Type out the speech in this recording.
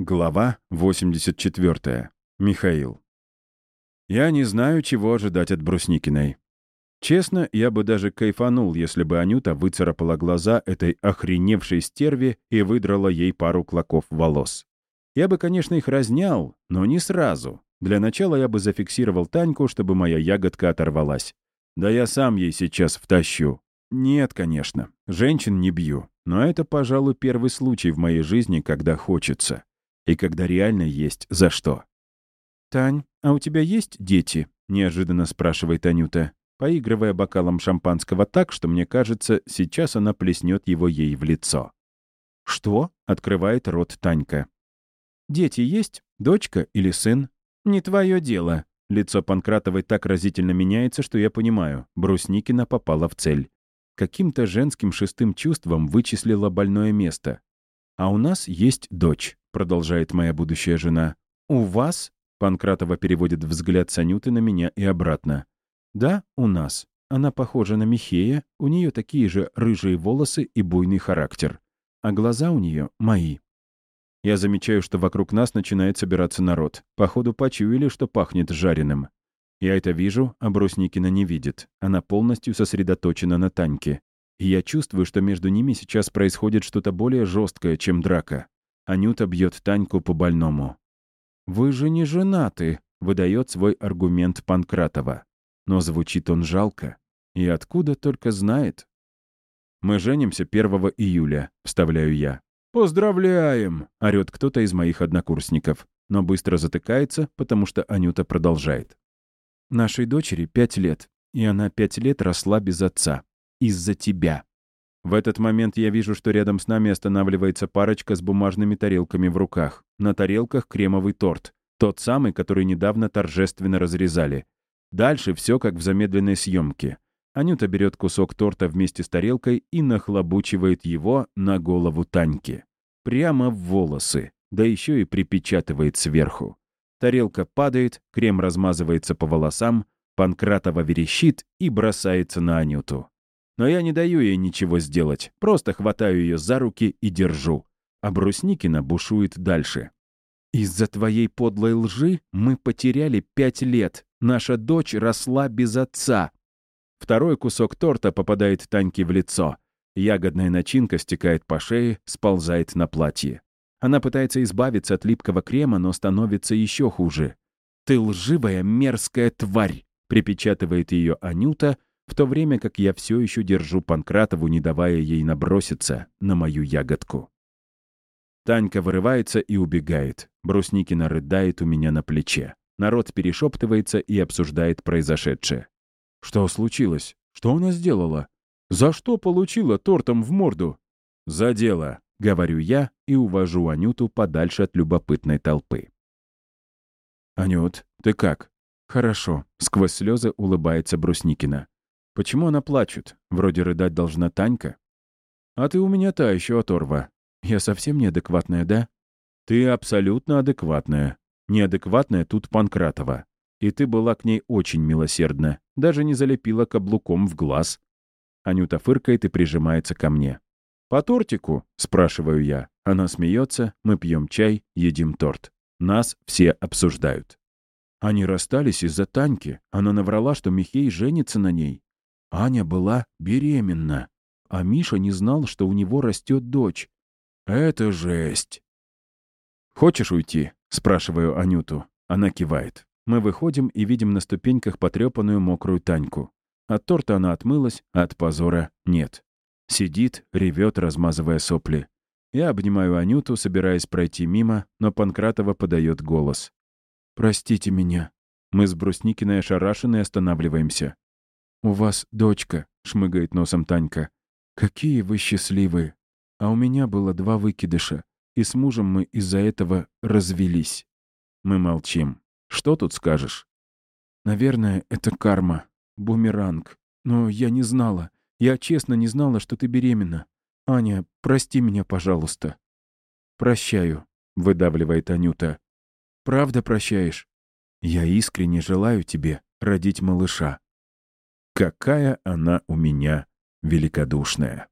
Глава 84. Михаил. Я не знаю, чего ожидать от Брусникиной. Честно, я бы даже кайфанул, если бы Анюта выцарапала глаза этой охреневшей стерве и выдрала ей пару клоков волос. Я бы, конечно, их разнял, но не сразу. Для начала я бы зафиксировал Таньку, чтобы моя ягодка оторвалась. Да я сам ей сейчас втащу. Нет, конечно, женщин не бью. Но это, пожалуй, первый случай в моей жизни, когда хочется и когда реально есть за что. «Тань, а у тебя есть дети?» — неожиданно спрашивает Анюта, поигрывая бокалом шампанского так, что, мне кажется, сейчас она плеснет его ей в лицо. «Что?» — открывает рот Танька. «Дети есть? Дочка или сын?» «Не твое дело». Лицо Панкратовой так разительно меняется, что я понимаю, Брусникина попала в цель. Каким-то женским шестым чувством вычислила больное место. А у нас есть дочь продолжает моя будущая жена. «У вас?» — Панкратова переводит взгляд Санюты на меня и обратно. «Да, у нас. Она похожа на Михея, у нее такие же рыжие волосы и буйный характер. А глаза у нее мои». Я замечаю, что вокруг нас начинает собираться народ. Походу, почуяли, что пахнет жареным. Я это вижу, а Брусникина не видит. Она полностью сосредоточена на Таньке. И я чувствую, что между ними сейчас происходит что-то более жесткое, чем драка. Анюта бьет Таньку по больному. «Вы же не женаты», — выдает свой аргумент Панкратова. Но звучит он жалко. И откуда только знает. «Мы женимся 1 июля», — вставляю я. «Поздравляем!» — орёт кто-то из моих однокурсников, но быстро затыкается, потому что Анюта продолжает. «Нашей дочери пять лет, и она пять лет росла без отца. Из-за тебя. В этот момент я вижу, что рядом с нами останавливается парочка с бумажными тарелками в руках. На тарелках кремовый торт. Тот самый, который недавно торжественно разрезали. Дальше все как в замедленной съемке. Анюта берет кусок торта вместе с тарелкой и нахлобучивает его на голову Таньки. Прямо в волосы, да еще и припечатывает сверху. Тарелка падает, крем размазывается по волосам, Панкратова верещит и бросается на Анюту. Но я не даю ей ничего сделать, просто хватаю ее за руки и держу. А Брусникина бушует дальше. «Из-за твоей подлой лжи мы потеряли пять лет. Наша дочь росла без отца». Второй кусок торта попадает Таньке в лицо. Ягодная начинка стекает по шее, сползает на платье. Она пытается избавиться от липкого крема, но становится еще хуже. «Ты лживая мерзкая тварь!» — припечатывает ее Анюта, в то время как я все еще держу Панкратову, не давая ей наброситься на мою ягодку. Танька вырывается и убегает. Брусникина рыдает у меня на плече. Народ перешептывается и обсуждает произошедшее. Что случилось? Что она сделала? За что получила тортом в морду? За дело, говорю я и увожу Анюту подальше от любопытной толпы. «Анют, ты как?» «Хорошо», — сквозь слезы улыбается Брусникина. Почему она плачет? Вроде рыдать должна Танька. А ты у меня та еще оторва. Я совсем неадекватная, да? Ты абсолютно адекватная. Неадекватная тут Панкратова. И ты была к ней очень милосердна. Даже не залепила каблуком в глаз. Анюта фыркает и прижимается ко мне. «По тортику?» — спрашиваю я. Она смеется, мы пьем чай, едим торт. Нас все обсуждают. Они расстались из-за Таньки. Она наврала, что Михей женится на ней. Аня была беременна, а Миша не знал, что у него растет дочь. Это жесть. «Хочешь уйти?» — спрашиваю Анюту. Она кивает. Мы выходим и видим на ступеньках потрепанную мокрую Таньку. От торта она отмылась, а от позора нет. Сидит, ревет, размазывая сопли. Я обнимаю Анюту, собираясь пройти мимо, но Панкратова подает голос. «Простите меня». Мы с Брусникиной ошарашены останавливаемся. «У вас дочка», — шмыгает носом Танька. «Какие вы счастливые! А у меня было два выкидыша, и с мужем мы из-за этого развелись». Мы молчим. Что тут скажешь? «Наверное, это карма. Бумеранг. Но я не знала. Я честно не знала, что ты беременна. Аня, прости меня, пожалуйста». «Прощаю», — выдавливает Анюта. «Правда прощаешь? Я искренне желаю тебе родить малыша». Какая она у меня великодушная.